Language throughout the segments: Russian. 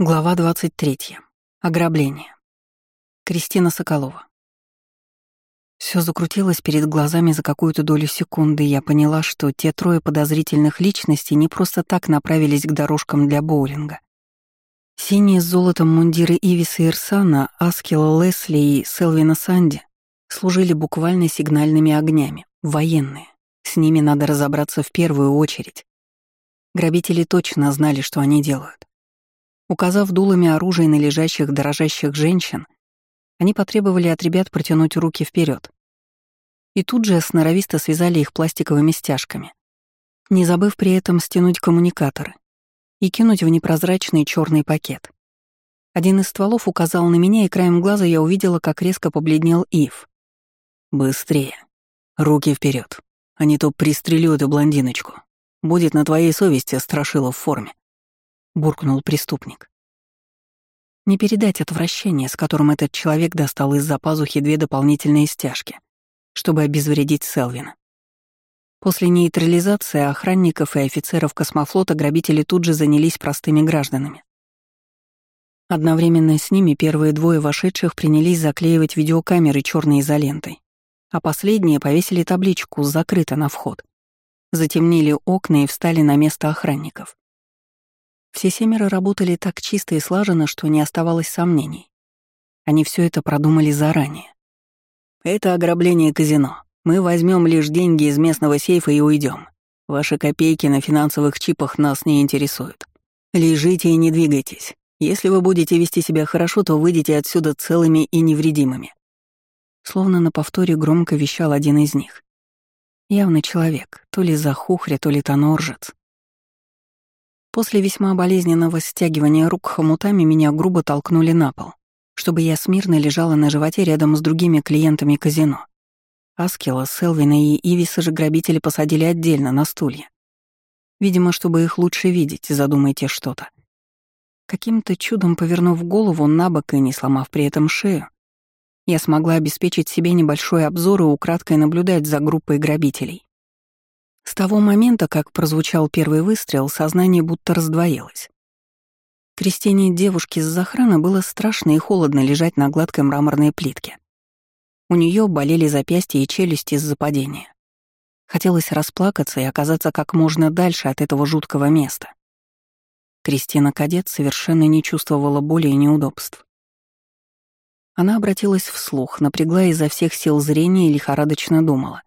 Глава 23. Ограбление. Кристина Соколова. Все закрутилось перед глазами за какую-то долю секунды, и я поняла, что те трое подозрительных личностей не просто так направились к дорожкам для боулинга. Синие с золотом мундиры Ивиса Ирсана, Аскела Лесли и Селвина Санди служили буквально сигнальными огнями, военные. С ними надо разобраться в первую очередь. Грабители точно знали, что они делают. Указав дулами оружия на лежащих дорожащих женщин, они потребовали от ребят протянуть руки вперед. И тут же сноровисто связали их пластиковыми стяжками, не забыв при этом стянуть коммуникаторы и кинуть в непрозрачный черный пакет. Один из стволов указал на меня, и краем глаза я увидела, как резко побледнел Ив. «Быстрее. Руки вперед, а не то пристрелю эту блондиночку. Будет на твоей совести страшила в форме» буркнул преступник. Не передать отвращение, с которым этот человек достал из-за пазухи две дополнительные стяжки, чтобы обезвредить Селвина. После нейтрализации охранников и офицеров космофлота грабители тут же занялись простыми гражданами. Одновременно с ними первые двое вошедших принялись заклеивать видеокамеры черной изолентой, а последние повесили табличку «Закрыто на вход». Затемнили окна и встали на место охранников. Все семеро работали так чисто и слаженно, что не оставалось сомнений. Они все это продумали заранее. «Это ограбление казино. Мы возьмем лишь деньги из местного сейфа и уйдем. Ваши копейки на финансовых чипах нас не интересуют. Лежите и не двигайтесь. Если вы будете вести себя хорошо, то выйдете отсюда целыми и невредимыми». Словно на повторе громко вещал один из них. Явно человек, то ли захухря, то ли тоноржец. После весьма болезненного стягивания рук хомутами меня грубо толкнули на пол, чтобы я смирно лежала на животе рядом с другими клиентами казино. Аскела, Селвина и Ивиса же грабители посадили отдельно на стулья. Видимо, чтобы их лучше видеть, задумайте что-то. Каким-то чудом повернув голову на бок и не сломав при этом шею, я смогла обеспечить себе небольшой обзор и украдкой наблюдать за группой грабителей. С того момента, как прозвучал первый выстрел, сознание будто раздвоилось. Кристине девушки с захрана было страшно и холодно лежать на гладкой мраморной плитке. У нее болели запястья и челюсти из-за падения. Хотелось расплакаться и оказаться как можно дальше от этого жуткого места. Кристина Кадет совершенно не чувствовала боли и неудобств. Она обратилась вслух, напрягла изо всех сил зрения и лихорадочно думала.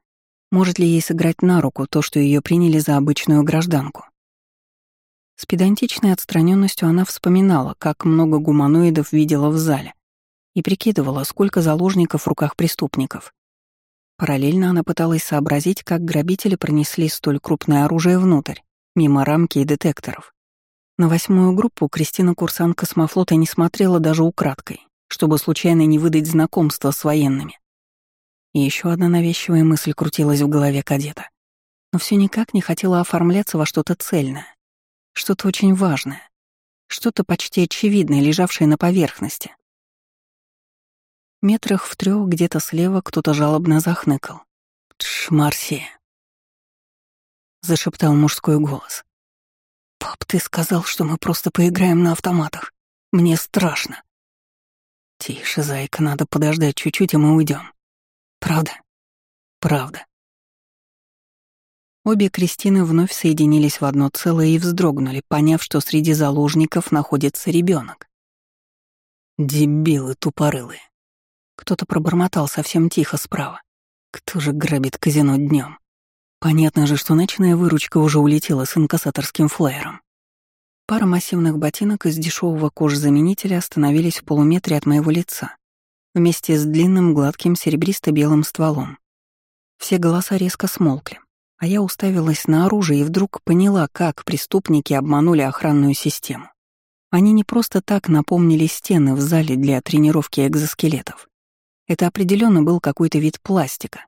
Может ли ей сыграть на руку то, что ее приняли за обычную гражданку? С педантичной отстраненностью она вспоминала, как много гуманоидов видела в зале, и прикидывала, сколько заложников в руках преступников. Параллельно она пыталась сообразить, как грабители пронесли столь крупное оружие внутрь, мимо рамки и детекторов. На восьмую группу Кристина курсант космофлота не смотрела даже украдкой, чтобы случайно не выдать знакомство с военными. И еще одна навязчивая мысль крутилась в голове кадета. Но все никак не хотела оформляться во что-то цельное, что-то очень важное, что-то почти очевидное, лежавшее на поверхности. Метрах в трех где-то слева кто-то жалобно захныкал. «Тш, Марсия!» — зашептал мужской голос. «Пап, ты сказал, что мы просто поиграем на автоматах. Мне страшно». «Тише, зайка, надо подождать чуть-чуть, и мы уйдем. Правда? Правда. Обе Кристины вновь соединились в одно целое и вздрогнули, поняв, что среди заложников находится ребенок. Дебилы тупорылые. Кто-то пробормотал совсем тихо справа. Кто же грабит казино днем? Понятно же, что ночная выручка уже улетела с инкассаторским флеером. Пара массивных ботинок из дешевого кожзаменителя остановились в полуметре от моего лица вместе с длинным гладким серебристо-белым стволом. Все голоса резко смолкли, а я уставилась на оружие и вдруг поняла, как преступники обманули охранную систему. Они не просто так напомнили стены в зале для тренировки экзоскелетов. Это определенно был какой-то вид пластика,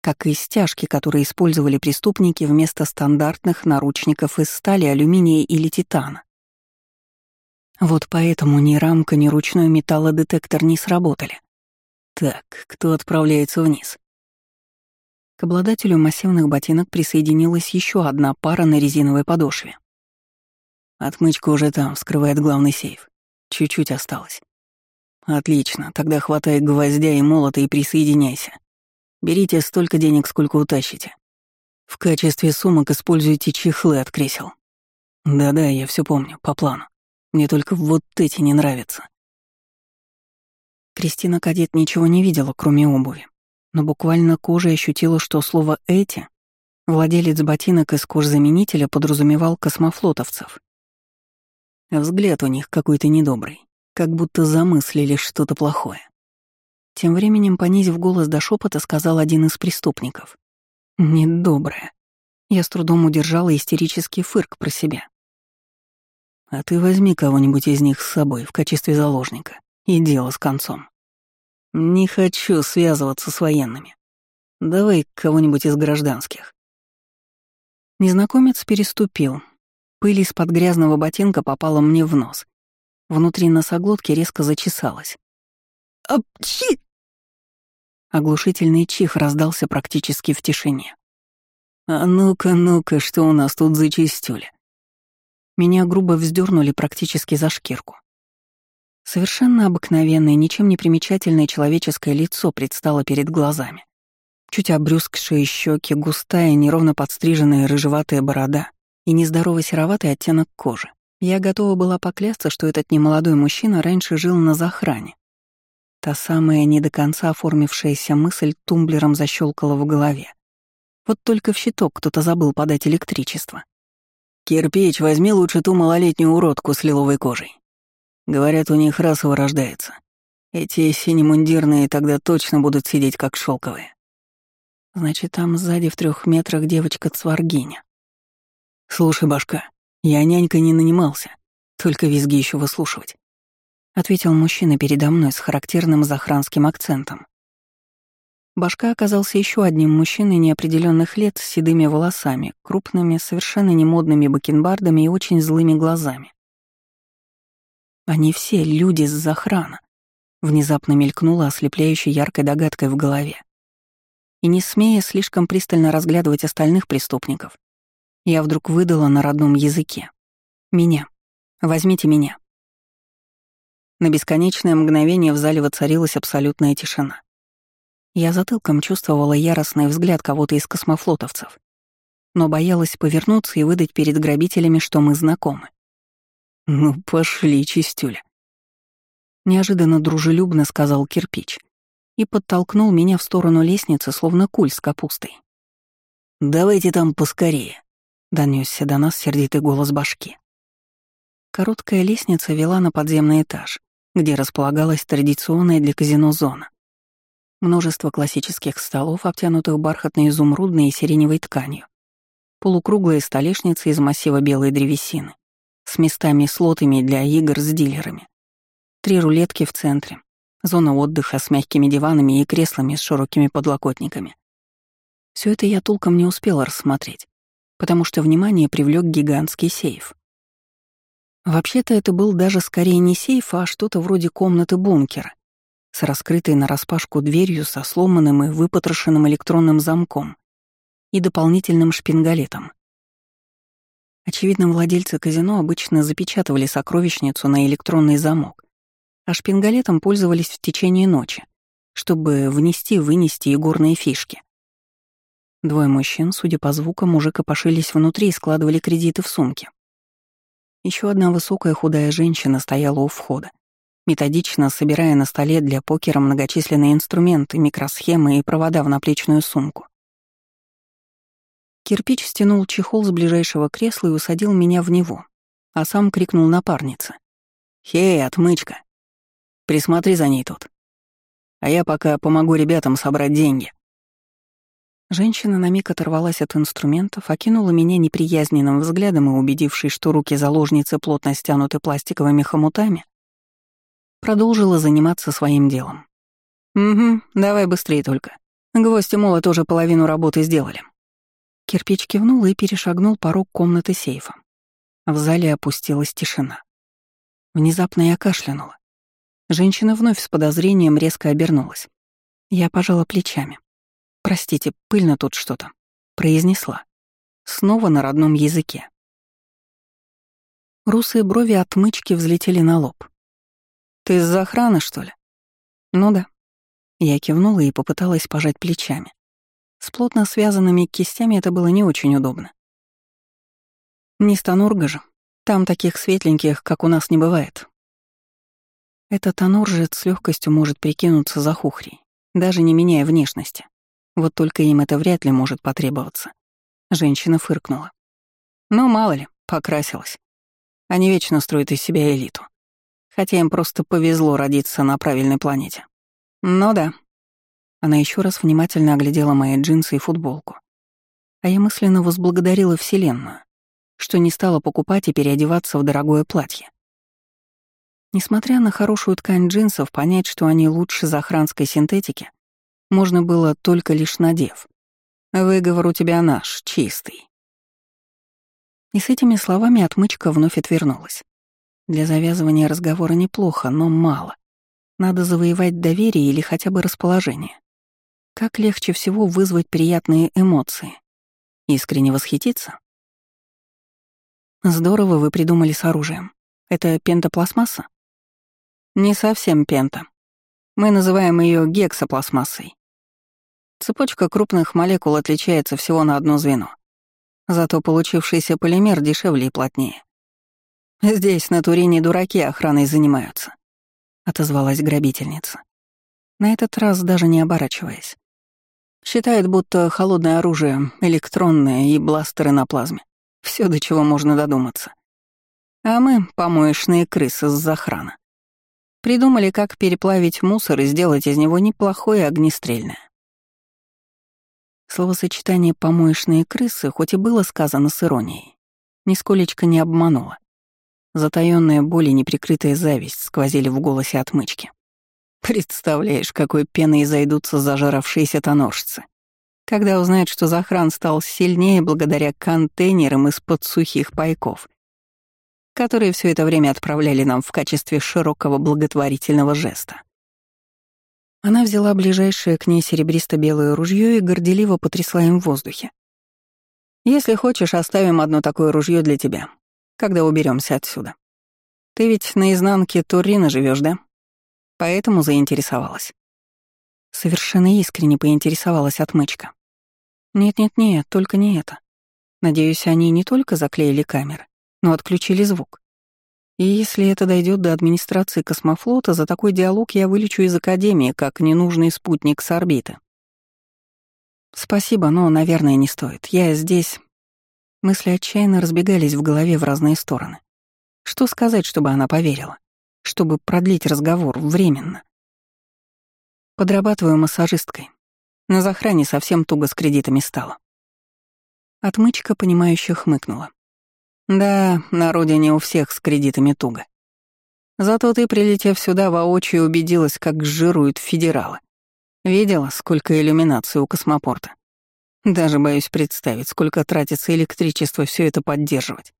как и стяжки, которые использовали преступники вместо стандартных наручников из стали, алюминия или титана. Вот поэтому ни рамка, ни ручной металлодетектор не сработали. Так, кто отправляется вниз? К обладателю массивных ботинок присоединилась еще одна пара на резиновой подошве. Отмычка уже там, вскрывает главный сейф. Чуть-чуть осталось. Отлично, тогда хватай гвоздя и молота и присоединяйся. Берите столько денег, сколько утащите. В качестве сумок используйте чехлы от кресел. Да-да, я все помню, по плану. Мне только вот эти не нравятся. Кристина Кадет ничего не видела, кроме обуви. Но буквально кожей ощутила, что слово «эти» владелец ботинок из кожзаменителя подразумевал космофлотовцев. Взгляд у них какой-то недобрый, как будто замыслили что-то плохое. Тем временем, понизив голос до шепота, сказал один из преступников. «Недоброе». Я с трудом удержала истерический фырк про себя. «А ты возьми кого-нибудь из них с собой в качестве заложника, и дело с концом. Не хочу связываться с военными. Давай кого-нибудь из гражданских». Незнакомец переступил. Пыль из-под грязного ботинка попала мне в нос. Внутри носоглотки резко зачесалась. «Апчи!» Оглушительный чих раздался практически в тишине. «А ну-ка, ну-ка, что у нас тут за чистюля?» Меня грубо вздернули практически за шкирку. Совершенно обыкновенное, ничем не примечательное человеческое лицо предстало перед глазами. Чуть обрюзгшие щеки, густая, неровно подстриженная рыжеватая борода и нездоровый сероватый оттенок кожи. Я готова была поклясться, что этот немолодой мужчина раньше жил на захране, Та самая не до конца оформившаяся мысль тумблером защелкала в голове. Вот только в щиток кто-то забыл подать электричество. «Кирпич, возьми лучше ту малолетнюю уродку с лиловой кожей. Говорят, у них расово рождается. Эти синемундирные тогда точно будут сидеть как шелковые. Значит, там сзади в трех метрах девочка-цваргиня. Слушай, башка, я нянька не нанимался, только визги еще выслушивать ответил мужчина передо мной с характерным захранским акцентом. Башка оказался еще одним мужчиной неопределенных лет с седыми волосами, крупными, совершенно немодными бакенбардами и очень злыми глазами. Они все люди с захрана. Внезапно мелькнула ослепляющей яркой догадкой в голове. И не смея слишком пристально разглядывать остальных преступников, я вдруг выдала на родном языке. «Меня. Возьмите меня». На бесконечное мгновение в зале воцарилась абсолютная тишина. Я затылком чувствовала яростный взгляд кого-то из космофлотовцев, но боялась повернуться и выдать перед грабителями, что мы знакомы. «Ну, пошли, чистюля!» Неожиданно дружелюбно сказал кирпич и подтолкнул меня в сторону лестницы, словно куль с капустой. «Давайте там поскорее», — донесся до нас сердитый голос башки. Короткая лестница вела на подземный этаж, где располагалась традиционная для казино зона. Множество классических столов, обтянутых бархатной изумрудной и сиреневой тканью. Полукруглые столешницы из массива белой древесины, с местами слотами для игр с дилерами. Три рулетки в центре, зона отдыха с мягкими диванами и креслами с широкими подлокотниками. Все это я толком не успела рассмотреть, потому что внимание привлек гигантский сейф. Вообще-то это был даже скорее не сейф, а что-то вроде комнаты-бункера с раскрытой нараспашку дверью со сломанным и выпотрошенным электронным замком и дополнительным шпингалетом. Очевидно, владельцы казино обычно запечатывали сокровищницу на электронный замок, а шпингалетом пользовались в течение ночи, чтобы внести-вынести игорные фишки. Двое мужчин, судя по звукам, уже копошились внутри и складывали кредиты в сумки. Еще одна высокая худая женщина стояла у входа, методично собирая на столе для покера многочисленные инструменты, микросхемы и провода в наплечную сумку. Кирпич стянул чехол с ближайшего кресла и усадил меня в него, а сам крикнул напарнице. «Хей, отмычка! Присмотри за ней тут. А я пока помогу ребятам собрать деньги». Женщина на миг оторвалась от инструментов, окинула меня неприязненным взглядом и, убедившись, что руки заложницы плотно стянуты пластиковыми хомутами, продолжила заниматься своим делом. «Угу, давай быстрее только. Гвоздь и молот тоже половину работы сделали». Кирпич кивнул и перешагнул порог комнаты сейфа. В зале опустилась тишина. Внезапно я кашлянула. Женщина вновь с подозрением резко обернулась. Я пожала плечами. «Простите, пыльно тут что-то», — произнесла. Снова на родном языке. Русые брови отмычки взлетели на лоб. Ты из-за охраны, что ли? Ну да. Я кивнула и попыталась пожать плечами. С плотно связанными кистями это было не очень удобно. Не Станурга же. Там таких светленьких, как у нас, не бывает. Этот ануржец с легкостью может прикинуться за хухрей, даже не меняя внешности. Вот только им это вряд ли может потребоваться. Женщина фыркнула. Ну, мало ли, покрасилась. Они вечно строят из себя элиту. Хотя им просто повезло родиться на правильной планете. Ну да. Она еще раз внимательно оглядела мои джинсы и футболку. А я мысленно возблагодарила Вселенную, что не стала покупать и переодеваться в дорогое платье. Несмотря на хорошую ткань джинсов, понять, что они лучше захранской синтетики, можно было только лишь надев. Выговор у тебя наш, чистый. И с этими словами отмычка вновь отвернулась. Для завязывания разговора неплохо, но мало. Надо завоевать доверие или хотя бы расположение. Как легче всего вызвать приятные эмоции? Искренне восхититься? Здорово вы придумали с оружием. Это пентопластмасса? Не совсем пента. Мы называем ее гексопластмассой. Цепочка крупных молекул отличается всего на одно звено. Зато получившийся полимер дешевле и плотнее. «Здесь на Турине дураки охраной занимаются», — отозвалась грабительница. На этот раз даже не оборачиваясь. Считает, будто холодное оружие, электронное и бластеры на плазме. Все, до чего можно додуматься. А мы — помоечные крысы с захрана. Придумали, как переплавить мусор и сделать из него неплохое огнестрельное. Словосочетание «помоечные крысы» хоть и было сказано с иронией, нисколечко не обмануло. Затаённая боль и неприкрытая зависть сквозили в голосе отмычки. Представляешь, какой пеной зайдутся зажаравшиеся тоножцы, когда узнают, что Захран стал сильнее благодаря контейнерам из-под сухих пайков которые все это время отправляли нам в качестве широкого благотворительного жеста. Она взяла ближайшее к ней серебристо-белое ружье и горделиво потрясла им в воздухе. «Если хочешь, оставим одно такое ружье для тебя, когда уберемся отсюда. Ты ведь на изнанке Турина живешь, да? Поэтому заинтересовалась». Совершенно искренне поинтересовалась отмычка. «Нет-нет-нет, только не это. Надеюсь, они не только заклеили камеры, но отключили звук. И если это дойдет до администрации космофлота, за такой диалог я вылечу из Академии, как ненужный спутник с орбиты. Спасибо, но, наверное, не стоит. Я здесь... Мысли отчаянно разбегались в голове в разные стороны. Что сказать, чтобы она поверила? Чтобы продлить разговор временно? Подрабатываю массажисткой. На захране совсем туго с кредитами стало. Отмычка, понимающе хмыкнула. Да, на родине у всех с кредитами туго. Зато ты, прилетев сюда, воочию убедилась, как жируют федералы. Видела, сколько иллюминации у космопорта. Даже боюсь представить, сколько тратится электричество все это поддерживать.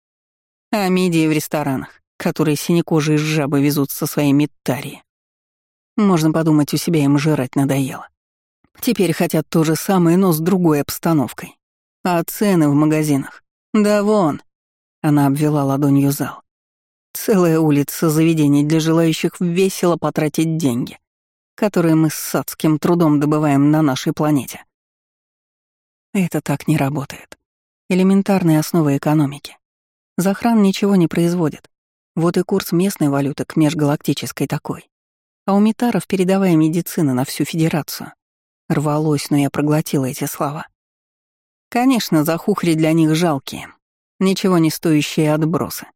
А мидии в ресторанах, которые синекожие жабы везут со своей метарии. Можно подумать, у себя им жрать надоело. Теперь хотят то же самое, но с другой обстановкой. А цены в магазинах? Да вон, она обвела ладонью зал. Целая улица заведений для желающих весело потратить деньги, которые мы с адским трудом добываем на нашей планете. Это так не работает. Элементарная основа экономики. Захран ничего не производит. Вот и курс местной валюты к межгалактической такой. А у Митаров передовая медицина на всю Федерацию. Рвалось, но я проглотила эти слова. Конечно, захухри для них жалкие, Ничего не стоящие отбросы,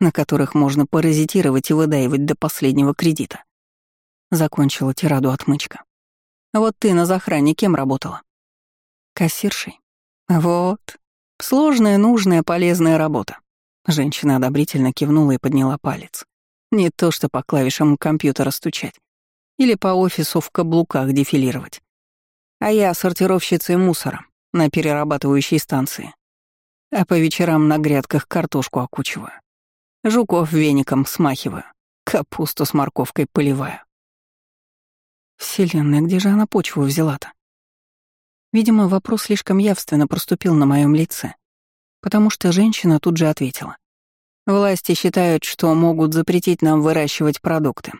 на которых можно паразитировать и выдаивать до последнего кредита. Закончила тираду отмычка. Вот ты на захране кем работала? Кассиршей. Вот. Сложная, нужная, полезная работа. Женщина одобрительно кивнула и подняла палец. Не то что по клавишам компьютера стучать. Или по офису в каблуках дефилировать. А я сортировщицей мусора на перерабатывающей станции а по вечерам на грядках картошку окучиваю. Жуков веником смахиваю, капусту с морковкой поливаю. Вселенная, где же она почву взяла-то? Видимо, вопрос слишком явственно проступил на моем лице, потому что женщина тут же ответила. Власти считают, что могут запретить нам выращивать продукты.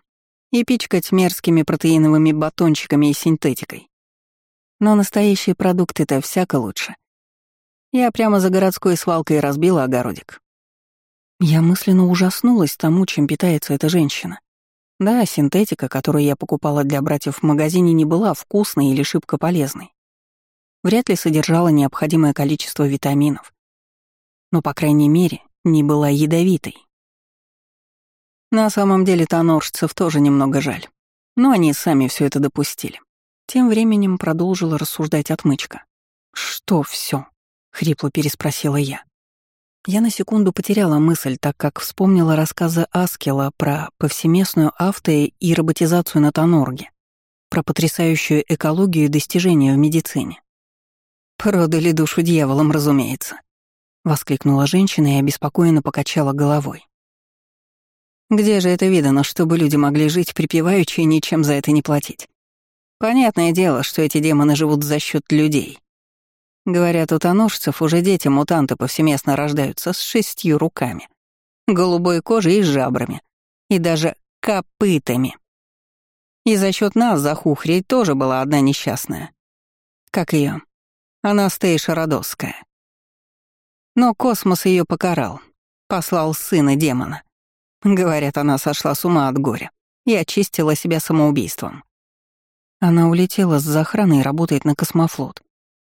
и пичкать мерзкими протеиновыми батончиками и синтетикой. Но настоящие продукты-то всяко лучше. Я прямо за городской свалкой разбила огородик. Я мысленно ужаснулась тому, чем питается эта женщина. Да, синтетика, которую я покупала для братьев в магазине, не была вкусной или шибко полезной. Вряд ли содержала необходимое количество витаминов. Но, по крайней мере, не была ядовитой. На самом деле тоноржцев тоже немного жаль. Но они сами все это допустили. Тем временем продолжила рассуждать отмычка. «Что все? хрипло переспросила я. Я на секунду потеряла мысль, так как вспомнила рассказы Аскела про повсеместную авто и роботизацию на Тонорге, про потрясающую экологию и достижения в медицине. «Продали душу дьяволам, разумеется», — воскликнула женщина и обеспокоенно покачала головой. Где же это видано, чтобы люди могли жить припеваючи и ничем за это не платить? Понятное дело, что эти демоны живут за счет людей. Говорят, у тоножцев уже дети-мутанты повсеместно рождаются с шестью руками, голубой кожей и жабрами, и даже копытами. И за счет нас захухрей тоже была одна несчастная. Как ее? Анастейша Родосская. Но космос ее покарал, послал сына демона. Говорят, она сошла с ума от горя и очистила себя самоубийством. Она улетела с охраны и работает на космофлот.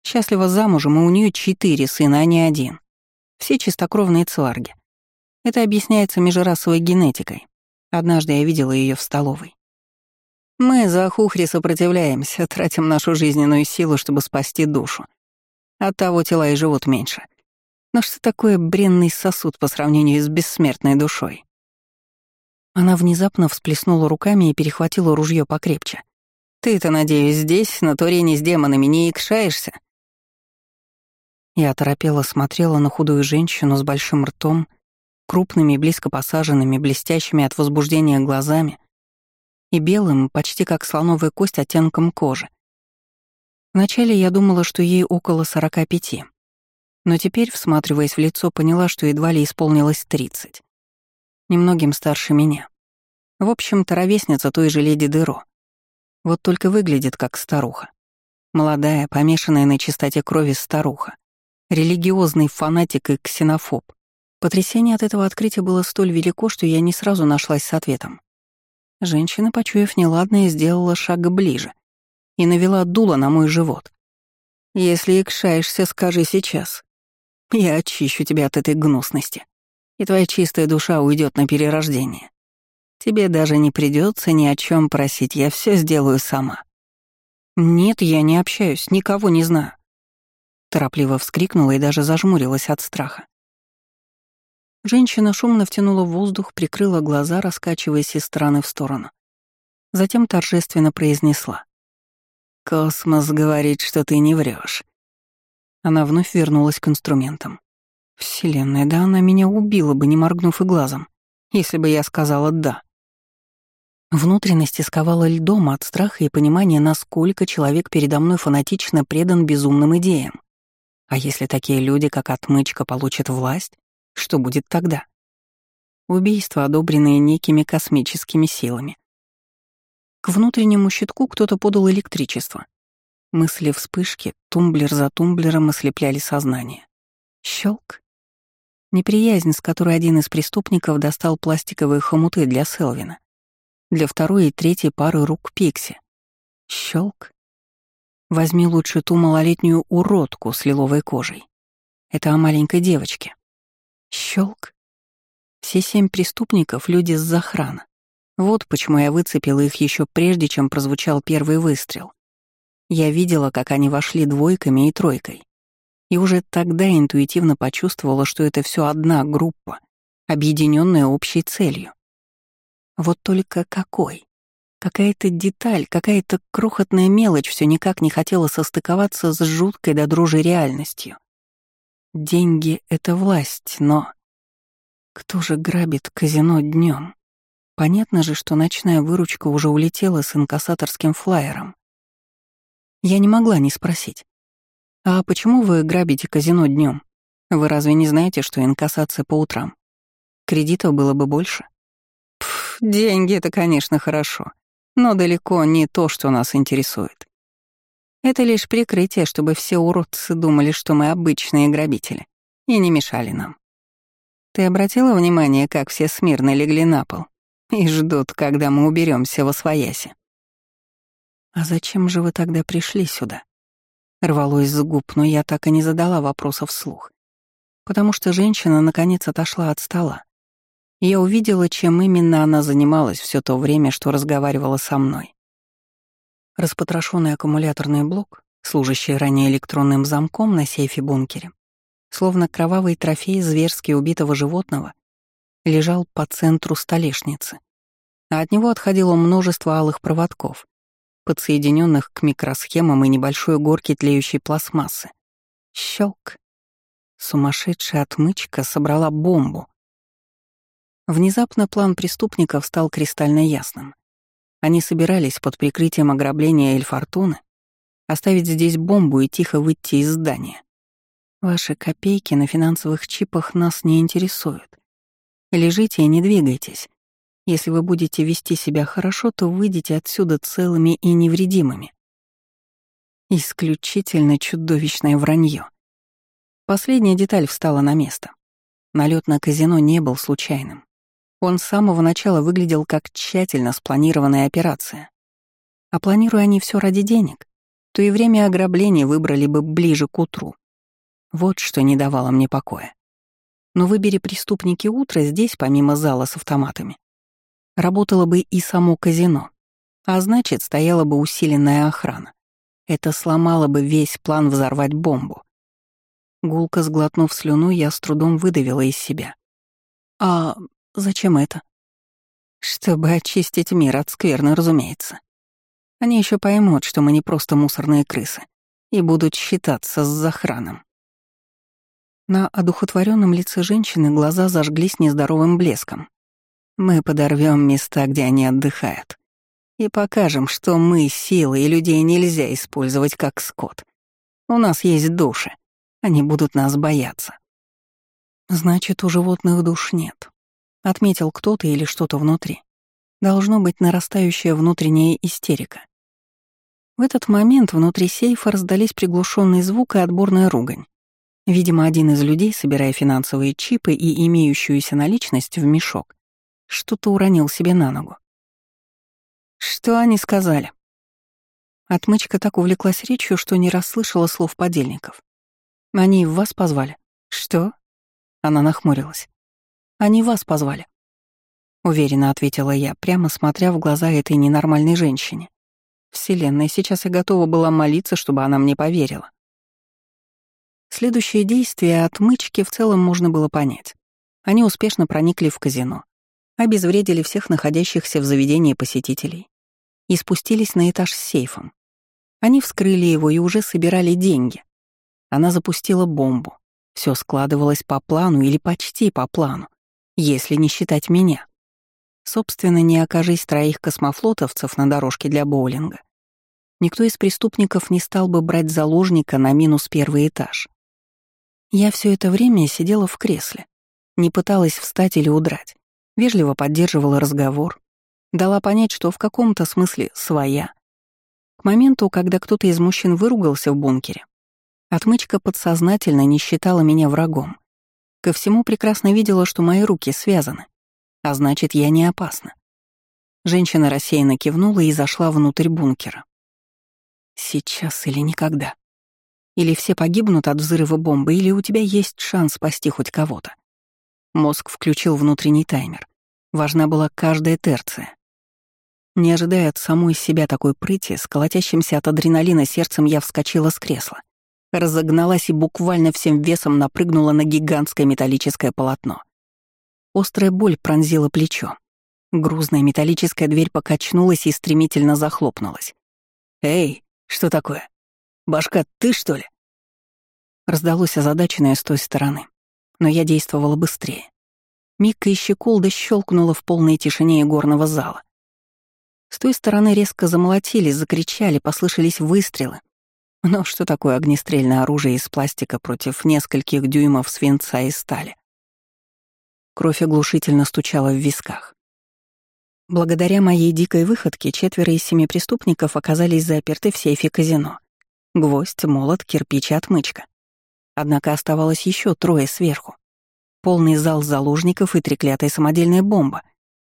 Счастлива замужем, и у нее четыре сына, а не один. Все чистокровные цварги. Это объясняется межрасовой генетикой. Однажды я видела ее в столовой. Мы за Хухри сопротивляемся, тратим нашу жизненную силу, чтобы спасти душу. Оттого тела и живут меньше. Но что такое бренный сосуд по сравнению с бессмертной душой? Она внезапно всплеснула руками и перехватила ружье покрепче. «Ты-то, надеюсь, здесь, на Турене с демонами, не икшаешься?» Я торопела смотрела на худую женщину с большим ртом, крупными, близко посаженными, блестящими от возбуждения глазами и белым, почти как слоновая кость, оттенком кожи. Вначале я думала, что ей около сорока пяти, но теперь, всматриваясь в лицо, поняла, что едва ли исполнилось тридцать немногим старше меня. В общем-то, ровесница той же леди Деро. Вот только выглядит как старуха. Молодая, помешанная на чистоте крови старуха. Религиозный фанатик и ксенофоб. Потрясение от этого открытия было столь велико, что я не сразу нашлась с ответом. Женщина, почуяв неладное, сделала шаг ближе и навела дуло на мой живот. «Если икшаешься, скажи сейчас. Я очищу тебя от этой гнусности и твоя чистая душа уйдет на перерождение. Тебе даже не придется ни о чем просить, я все сделаю сама. Нет, я не общаюсь, никого не знаю. Торопливо вскрикнула и даже зажмурилась от страха. Женщина шумно втянула воздух, прикрыла глаза, раскачиваясь из стороны в сторону. Затем торжественно произнесла. «Космос говорит, что ты не врешь. Она вновь вернулась к инструментам. Вселенная, да она меня убила бы, не моргнув и глазом, если бы я сказала «да». Внутренности сковала льдом от страха и понимания, насколько человек передо мной фанатично предан безумным идеям. А если такие люди, как отмычка, получат власть, что будет тогда? Убийство, одобренное некими космическими силами. К внутреннему щитку кто-то подал электричество. Мысли вспышки, тумблер за тумблером ослепляли сознание. Щелк. Неприязнь, с которой один из преступников достал пластиковые хомуты для Селвина. Для второй и третьей пары рук Пикси. Щелк. Возьми лучше ту малолетнюю уродку с лиловой кожей. Это о маленькой девочке. Щелк. Все семь преступников — люди с захрана. Вот почему я выцепила их еще прежде, чем прозвучал первый выстрел. Я видела, как они вошли двойками и тройкой и уже тогда интуитивно почувствовала, что это все одна группа, объединенная общей целью. Вот только какой? Какая-то деталь, какая-то крохотная мелочь все никак не хотела состыковаться с жуткой до дрожи реальностью. Деньги — это власть, но... Кто же грабит казино днем? Понятно же, что ночная выручка уже улетела с инкассаторским флайером. Я не могла не спросить. «А почему вы грабите казино днем? Вы разве не знаете, что инкассация по утрам? Кредитов было бы больше?» Пф, деньги — это, конечно, хорошо, но далеко не то, что нас интересует. Это лишь прикрытие, чтобы все уродцы думали, что мы обычные грабители, и не мешали нам. Ты обратила внимание, как все смирно легли на пол и ждут, когда мы уберемся во свояси? «А зачем же вы тогда пришли сюда?» Рвалось с губ, но я так и не задала вопросов вслух, потому что женщина наконец отошла от стола. Я увидела, чем именно она занималась все то время, что разговаривала со мной. Распотрошенный аккумуляторный блок, служащий ранее электронным замком на сейфе-бункере, словно кровавый трофей зверски убитого животного, лежал по центру столешницы, а от него отходило множество алых проводков, подсоединенных к микросхемам и небольшой горке тлеющей пластмассы. Щелк. Сумасшедшая отмычка собрала бомбу. Внезапно план преступников стал кристально ясным. Они собирались под прикрытием ограбления Эльфортуны оставить здесь бомбу и тихо выйти из здания. Ваши копейки на финансовых чипах нас не интересуют. Лежите и не двигайтесь. Если вы будете вести себя хорошо, то выйдете отсюда целыми и невредимыми. Исключительно чудовищное вранье. Последняя деталь встала на место. Налет на казино не был случайным. Он с самого начала выглядел как тщательно спланированная операция. А планируя они все ради денег, то и время ограбления выбрали бы ближе к утру. Вот что не давало мне покоя. Но выбери преступники утро здесь, помимо зала с автоматами, работало бы и само казино, а значит, стояла бы усиленная охрана. Это сломало бы весь план взорвать бомбу. Гулко сглотнув слюну, я с трудом выдавила из себя. «А Зачем это? Чтобы очистить мир от скверны, разумеется. Они еще поймут, что мы не просто мусорные крысы, и будут считаться с захраном. На одухотворенном лице женщины глаза зажглись нездоровым блеском. Мы подорвем места, где они отдыхают, и покажем, что мы силы, и людей нельзя использовать как скот. У нас есть души, они будут нас бояться. Значит, у животных душ нет. Отметил кто-то или что-то внутри. Должно быть нарастающая внутренняя истерика. В этот момент внутри сейфа раздались приглушенный звук и отборная ругань. Видимо, один из людей, собирая финансовые чипы и имеющуюся наличность в мешок, что-то уронил себе на ногу. «Что они сказали?» Отмычка так увлеклась речью, что не расслышала слов подельников. «Они вас позвали?» «Что?» Она нахмурилась. Они вас позвали. Уверенно ответила я, прямо смотря в глаза этой ненормальной женщине. Вселенная, сейчас я готова была молиться, чтобы она мне поверила. Следующее действие отмычки в целом можно было понять. Они успешно проникли в казино, обезвредили всех находящихся в заведении посетителей и спустились на этаж с сейфом. Они вскрыли его и уже собирали деньги. Она запустила бомбу. Все складывалось по плану или почти по плану если не считать меня. Собственно, не окажись троих космофлотовцев на дорожке для боулинга. Никто из преступников не стал бы брать заложника на минус первый этаж. Я все это время сидела в кресле, не пыталась встать или удрать, вежливо поддерживала разговор, дала понять, что в каком-то смысле своя. К моменту, когда кто-то из мужчин выругался в бункере, отмычка подсознательно не считала меня врагом. Ко всему прекрасно видела, что мои руки связаны, а значит, я не опасна. Женщина рассеянно кивнула и зашла внутрь бункера. Сейчас или никогда. Или все погибнут от взрыва бомбы, или у тебя есть шанс спасти хоть кого-то. Мозг включил внутренний таймер. Важна была каждая терция. Не ожидая от самой себя такой прыти, с от адреналина сердцем я вскочила с кресла разогналась и буквально всем весом напрыгнула на гигантское металлическое полотно. Острая боль пронзила плечо. Грузная металлическая дверь покачнулась и стремительно захлопнулась. «Эй, что такое? Башка, ты что ли?» Раздалось озадаченное с той стороны, но я действовала быстрее. Микка и щеколда щелкнула в полной тишине игорного зала. С той стороны резко замолотили, закричали, послышались выстрелы, но что такое огнестрельное оружие из пластика против нескольких дюймов свинца и стали? Кровь оглушительно стучала в висках. Благодаря моей дикой выходке четверо из семи преступников оказались заперты в сейфе казино. Гвоздь, молот, кирпич и отмычка. Однако оставалось еще трое сверху. Полный зал заложников и треклятая самодельная бомба,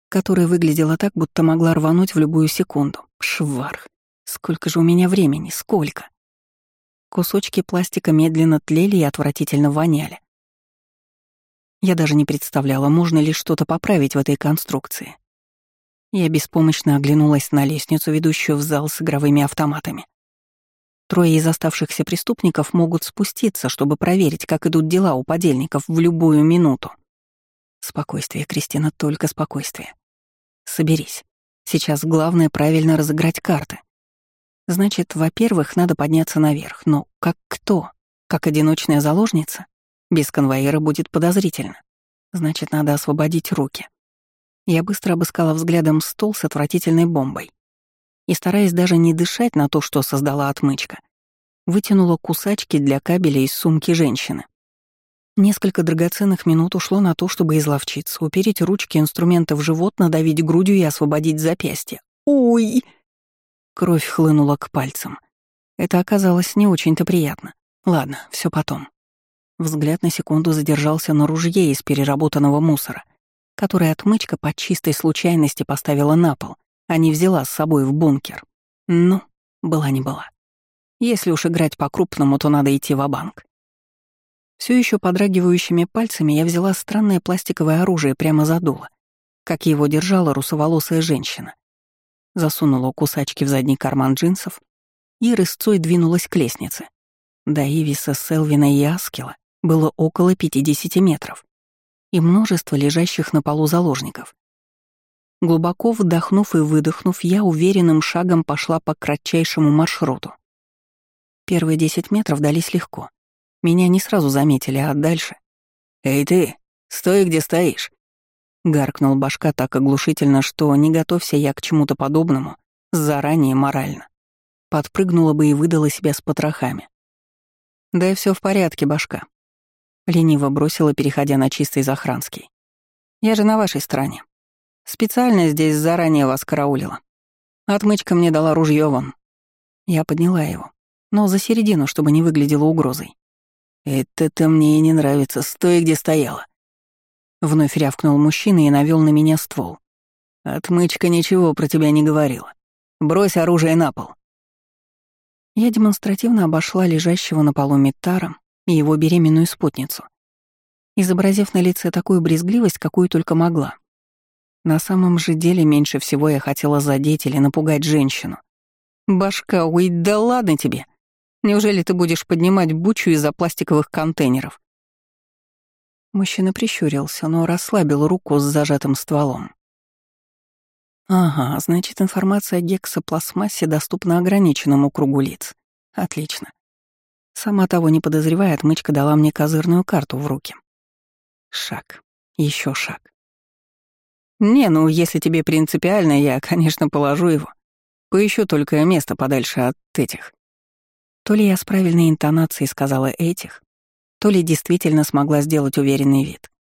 которая выглядела так, будто могла рвануть в любую секунду. Шварх. Сколько же у меня времени? Сколько? Кусочки пластика медленно тлели и отвратительно воняли. Я даже не представляла, можно ли что-то поправить в этой конструкции. Я беспомощно оглянулась на лестницу, ведущую в зал с игровыми автоматами. Трое из оставшихся преступников могут спуститься, чтобы проверить, как идут дела у подельников в любую минуту. Спокойствие, Кристина, только спокойствие. Соберись. Сейчас главное правильно разыграть карты. Значит, во-первых, надо подняться наверх. Но как кто? Как одиночная заложница? Без конвоира будет подозрительно. Значит, надо освободить руки. Я быстро обыскала взглядом стол с отвратительной бомбой. И, стараясь даже не дышать на то, что создала отмычка, вытянула кусачки для кабеля из сумки женщины. Несколько драгоценных минут ушло на то, чтобы изловчиться, упереть ручки инструмента в живот, надавить грудью и освободить запястье. «Ой!» Кровь хлынула к пальцам. Это оказалось не очень-то приятно. Ладно, все потом. Взгляд на секунду задержался на ружье из переработанного мусора, которое отмычка по чистой случайности поставила на пол, а не взяла с собой в бункер. Ну, была не была. Если уж играть по-крупному, то надо идти в банк все еще подрагивающими пальцами я взяла странное пластиковое оружие прямо за дуло, как его держала русоволосая женщина засунула кусачки в задний карман джинсов и рысцой двинулась к лестнице. До Ивиса, Селвина и Аскела было около 50 метров и множество лежащих на полу заложников. Глубоко вдохнув и выдохнув, я уверенным шагом пошла по кратчайшему маршруту. Первые 10 метров дались легко. Меня не сразу заметили, а дальше... «Эй ты, стой, где стоишь!» Гаркнул башка так оглушительно, что, не готовься я к чему-то подобному, заранее морально. Подпрыгнула бы и выдала себя с потрохами. «Да все в порядке, башка», — лениво бросила, переходя на чистый захранский. «Я же на вашей стороне. Специально здесь заранее вас караулила. Отмычка мне дала ружье вам». Я подняла его, но за середину, чтобы не выглядело угрозой. «Это-то мне и не нравится. Стой, где стояла», Вновь рявкнул мужчина и навел на меня ствол. «Отмычка ничего про тебя не говорила. Брось оружие на пол». Я демонстративно обошла лежащего на полу Миттара и его беременную спутницу, изобразив на лице такую брезгливость, какую только могла. На самом же деле меньше всего я хотела задеть или напугать женщину. «Башка, уй, да ладно тебе! Неужели ты будешь поднимать бучу из-за пластиковых контейнеров? Мужчина прищурился, но расслабил руку с зажатым стволом. Ага, значит, информация о гексопластмассе доступна ограниченному кругу лиц. Отлично. Сама того не подозревая, отмычка дала мне козырную карту в руки. Шаг. еще шаг. Не, ну, если тебе принципиально, я, конечно, положу его. Поищу только место подальше от этих. То ли я с правильной интонацией сказала «этих», то ли действительно смогла сделать уверенный вид.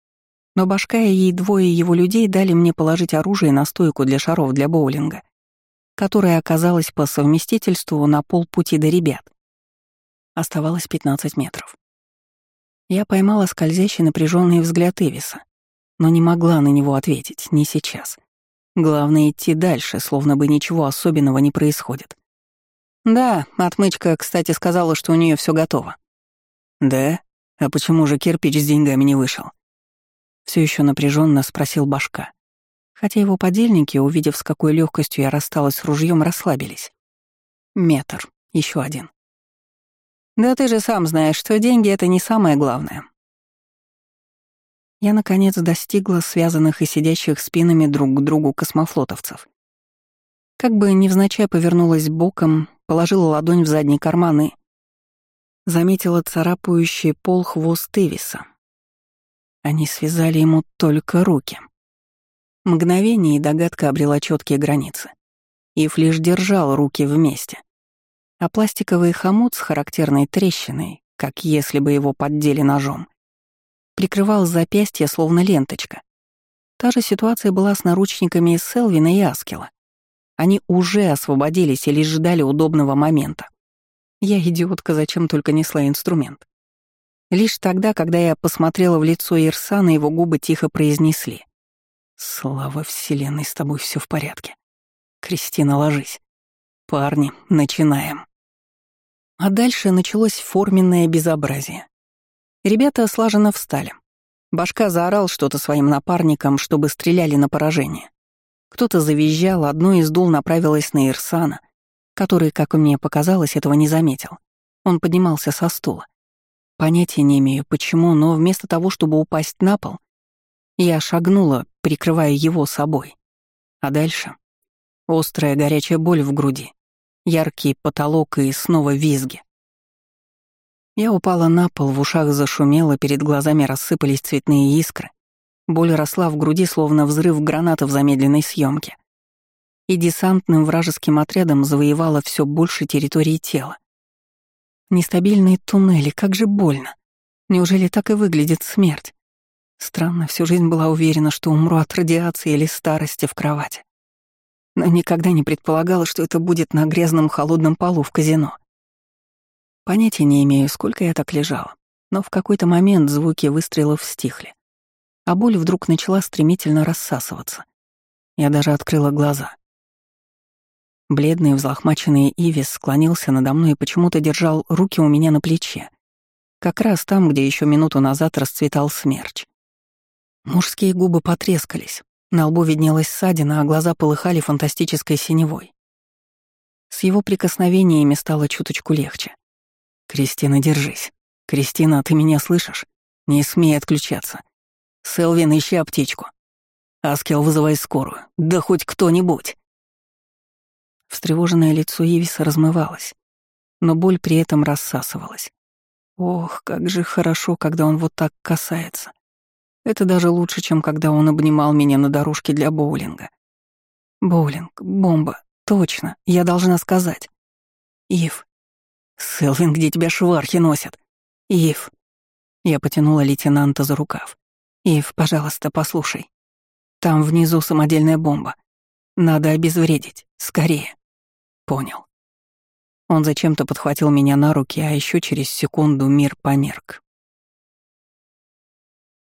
Но башка и ей двое его людей дали мне положить оружие на стойку для шаров для боулинга, которая оказалась по совместительству на полпути до ребят. Оставалось 15 метров. Я поймала скользящий напряженный взгляд Эвиса, но не могла на него ответить, не сейчас. Главное идти дальше, словно бы ничего особенного не происходит. Да, отмычка, кстати, сказала, что у нее все готово. Да? А почему же кирпич с деньгами не вышел? Все еще напряженно спросил башка. Хотя его подельники, увидев, с какой легкостью я рассталась с ружьем, расслабились. Метр. еще один. Да ты же сам знаешь, что деньги — это не самое главное. Я, наконец, достигла связанных и сидящих спинами друг к другу космофлотовцев. Как бы невзначай повернулась боком, положила ладонь в задний карман и заметила царапающий пол хвост Эвиса. Они связали ему только руки. Мгновение и догадка обрела четкие границы. Ив лишь держал руки вместе. А пластиковый хомут с характерной трещиной, как если бы его поддели ножом, прикрывал запястье словно ленточка. Та же ситуация была с наручниками из Селвина и Аскела. Они уже освободились и лишь ждали удобного момента. Я, идиотка, зачем только несла инструмент. Лишь тогда, когда я посмотрела в лицо Ирсана, его губы тихо произнесли. «Слава Вселенной, с тобой все в порядке. Кристина, ложись. Парни, начинаем». А дальше началось форменное безобразие. Ребята слаженно встали. Башка заорал что-то своим напарникам, чтобы стреляли на поражение. Кто-то завизжал, одно из дул направилось на Ирсана, который, как мне показалось, этого не заметил. Он поднимался со стула. Понятия не имею, почему, но вместо того, чтобы упасть на пол, я шагнула, прикрывая его собой. А дальше — острая горячая боль в груди, яркий потолок и снова визги. Я упала на пол, в ушах зашумело, перед глазами рассыпались цветные искры. Боль росла в груди, словно взрыв граната в замедленной съемке. И десантным вражеским отрядом завоевала все больше территории тела. Нестабильные туннели, как же больно. Неужели так и выглядит смерть? Странно, всю жизнь была уверена, что умру от радиации или старости в кровати. Но никогда не предполагала, что это будет на грязном холодном полу в казино. Понятия не имею, сколько я так лежала, но в какой-то момент звуки выстрелов стихли а боль вдруг начала стремительно рассасываться. Я даже открыла глаза. Бледный, взлохмаченный Ивис склонился надо мной и почему-то держал руки у меня на плече, как раз там, где еще минуту назад расцветал смерч. Мужские губы потрескались, на лбу виднелась ссадина, а глаза полыхали фантастической синевой. С его прикосновениями стало чуточку легче. «Кристина, держись. Кристина, ты меня слышишь? Не смей отключаться. Селвин, ищи аптечку. Аскел, вызывай скорую. Да хоть кто-нибудь. Встревоженное лицо Ивиса размывалось, но боль при этом рассасывалась. Ох, как же хорошо, когда он вот так касается. Это даже лучше, чем когда он обнимал меня на дорожке для боулинга. Боулинг, бомба, точно, я должна сказать. Ив. Селвин, где тебя швархи носят? Ив. Я потянула лейтенанта за рукав. Ив, пожалуйста, послушай. Там внизу самодельная бомба. Надо обезвредить. Скорее. Понял. Он зачем-то подхватил меня на руки, а еще через секунду мир померк.